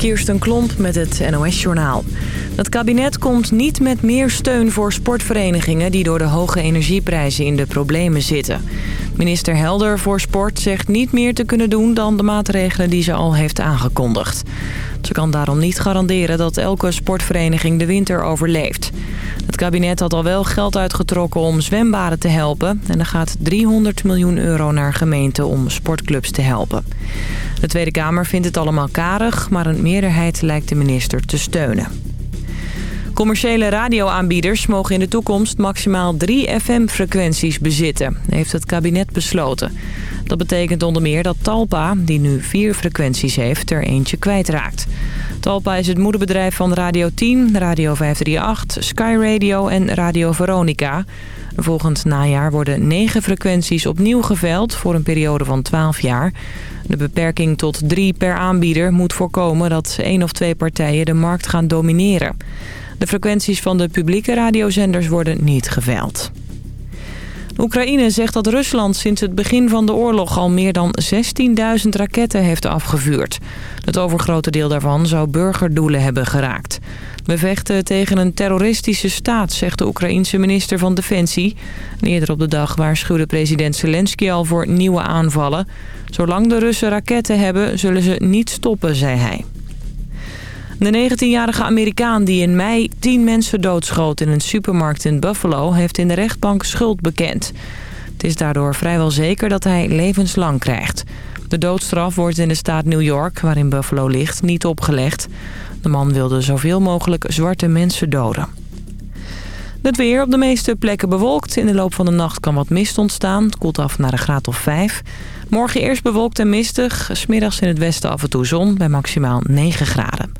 Kirsten Klomp met het NOS-journaal. Het kabinet komt niet met meer steun voor sportverenigingen... die door de hoge energieprijzen in de problemen zitten. Minister Helder voor Sport zegt niet meer te kunnen doen... dan de maatregelen die ze al heeft aangekondigd. Ze kan daarom niet garanderen dat elke sportvereniging de winter overleeft. Het kabinet had al wel geld uitgetrokken om zwembaden te helpen. En er gaat 300 miljoen euro naar gemeenten om sportclubs te helpen. De Tweede Kamer vindt het allemaal karig, maar een meerderheid lijkt de minister te steunen. Commerciële radioaanbieders mogen in de toekomst maximaal drie FM-frequenties bezitten, heeft het kabinet besloten. Dat betekent onder meer dat Talpa, die nu vier frequenties heeft, er eentje kwijtraakt. Talpa is het moederbedrijf van Radio 10, Radio 538, Sky Radio en Radio Veronica. Volgend najaar worden negen frequenties opnieuw geveild voor een periode van 12 jaar. De beperking tot drie per aanbieder moet voorkomen dat één of twee partijen de markt gaan domineren. De frequenties van de publieke radiozenders worden niet geveild. Oekraïne zegt dat Rusland sinds het begin van de oorlog al meer dan 16.000 raketten heeft afgevuurd. Het overgrote deel daarvan zou burgerdoelen hebben geraakt. We vechten tegen een terroristische staat, zegt de Oekraïense minister van Defensie. En eerder op de dag waarschuwde president Zelensky al voor nieuwe aanvallen. Zolang de Russen raketten hebben, zullen ze niet stoppen, zei hij. De 19-jarige Amerikaan die in mei 10 mensen doodschoot in een supermarkt in Buffalo... heeft in de rechtbank schuld bekend. Het is daardoor vrijwel zeker dat hij levenslang krijgt. De doodstraf wordt in de staat New York, waarin Buffalo ligt, niet opgelegd. De man wilde zoveel mogelijk zwarte mensen doden. Het weer op de meeste plekken bewolkt. In de loop van de nacht kan wat mist ontstaan. Het koelt af naar een graad of 5. Morgen eerst bewolkt en mistig. Smiddags in het westen af en toe zon bij maximaal 9 graden.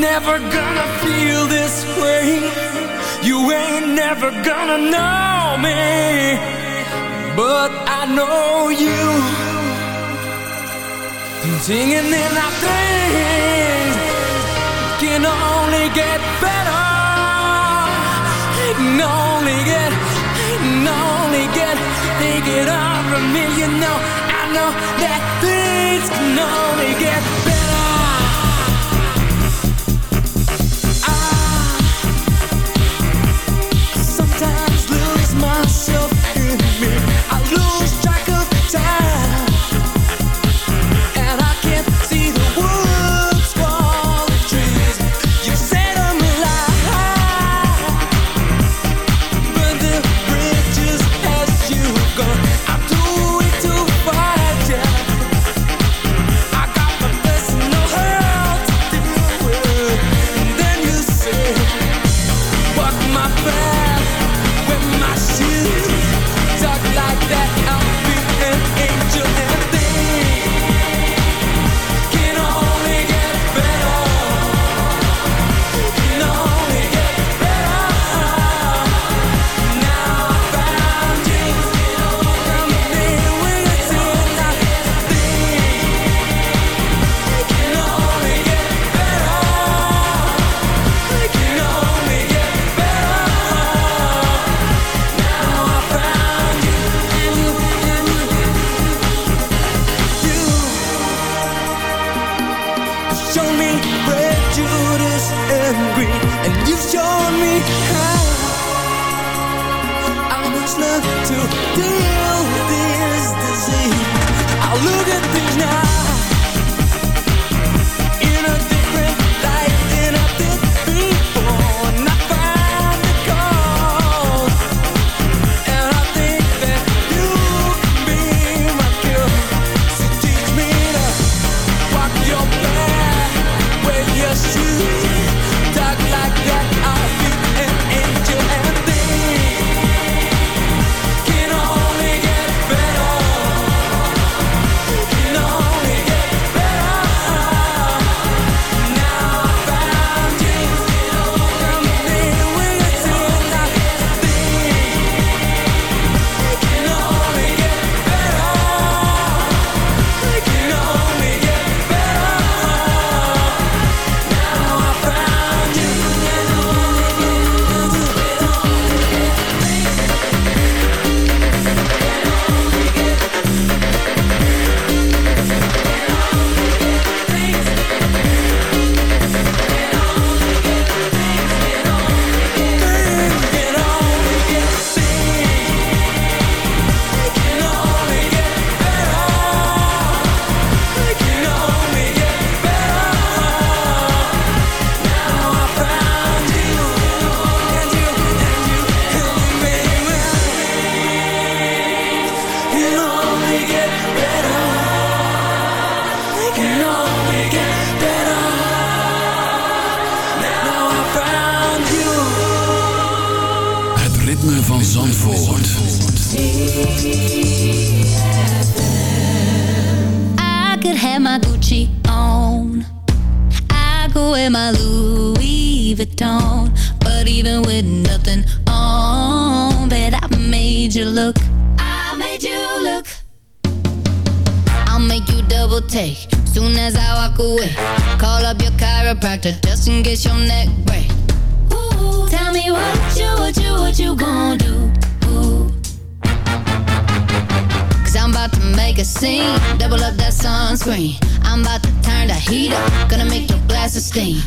never gonna feel this way You ain't never gonna know me But I know you Singing in I think, Can only get better Can only get Can only get Take it all from me You know, I know that things can only get my Zandvoort. I could have my Gucci on. I go wear my Louis Vuitton. But even with nothing on, bet I made you look. I made you look. I'll make you double take soon as I walk away. Call up your chiropractor just in case your neck breaks. Tell me what you, what you, what you gonna do? Cause to make a scene, double up that sunscreen. i to turn the heat up, gonna make your glasses steam.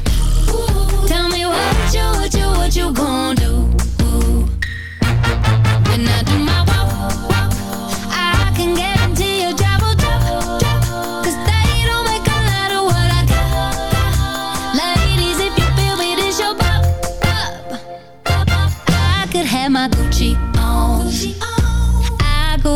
tell me what you, what you, what you gonna do? When I do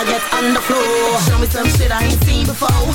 I get on the floor. Show me some shit I ain't seen before.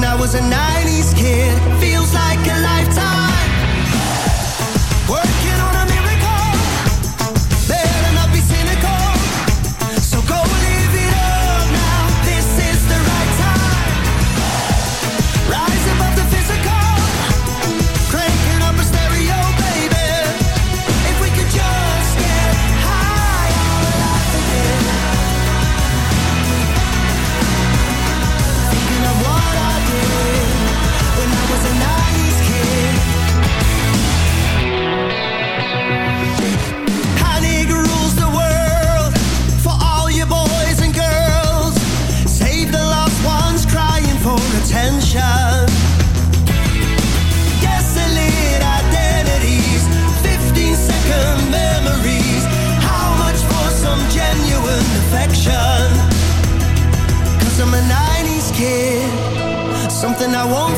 when I was a 90s kid. Feels like a life. won't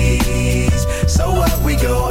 your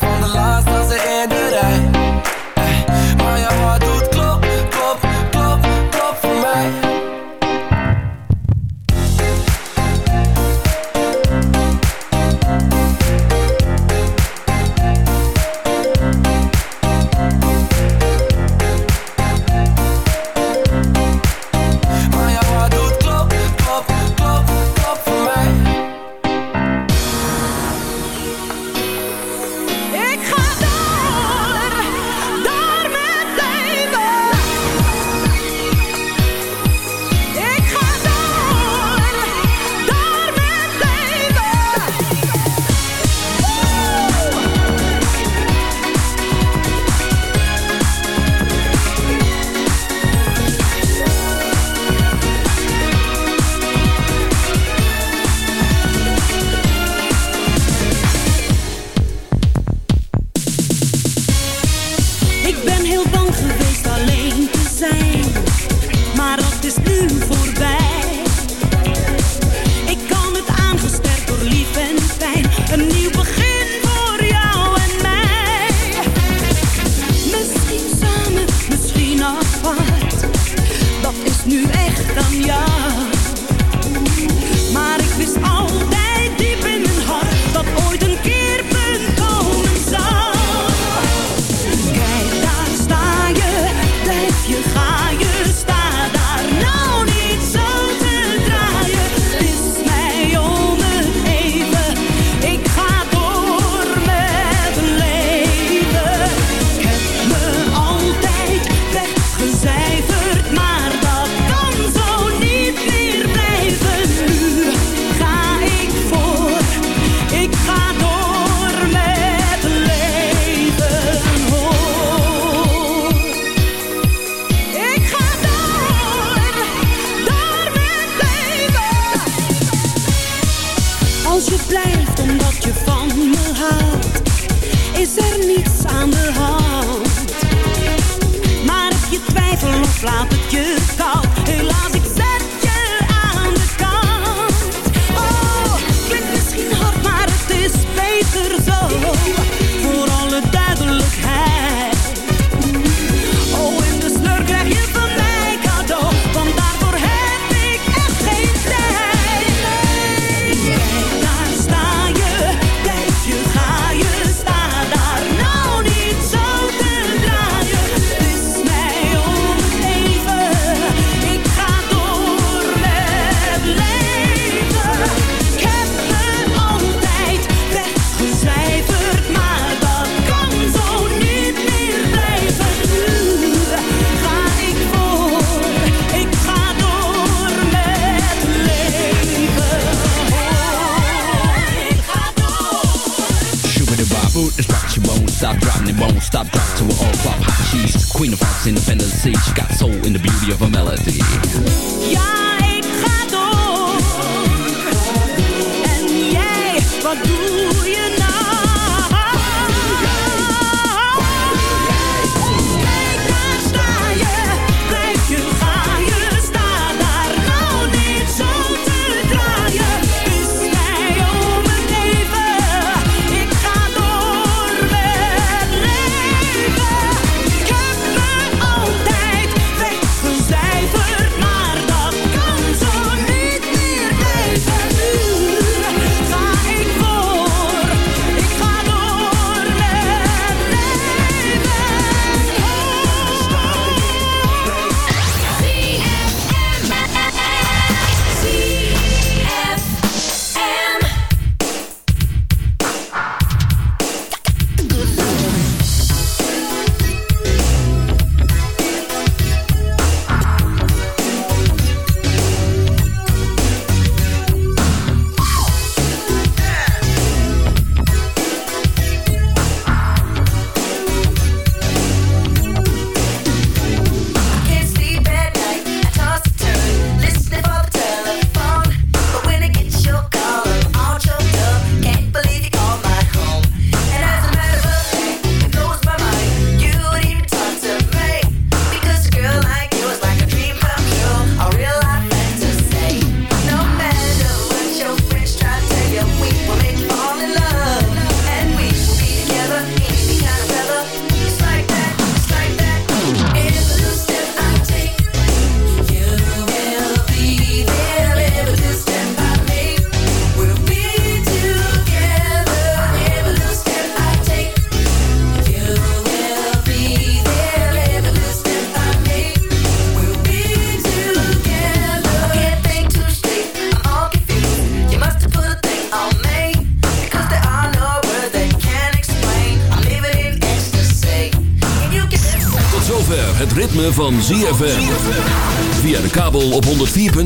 on the last time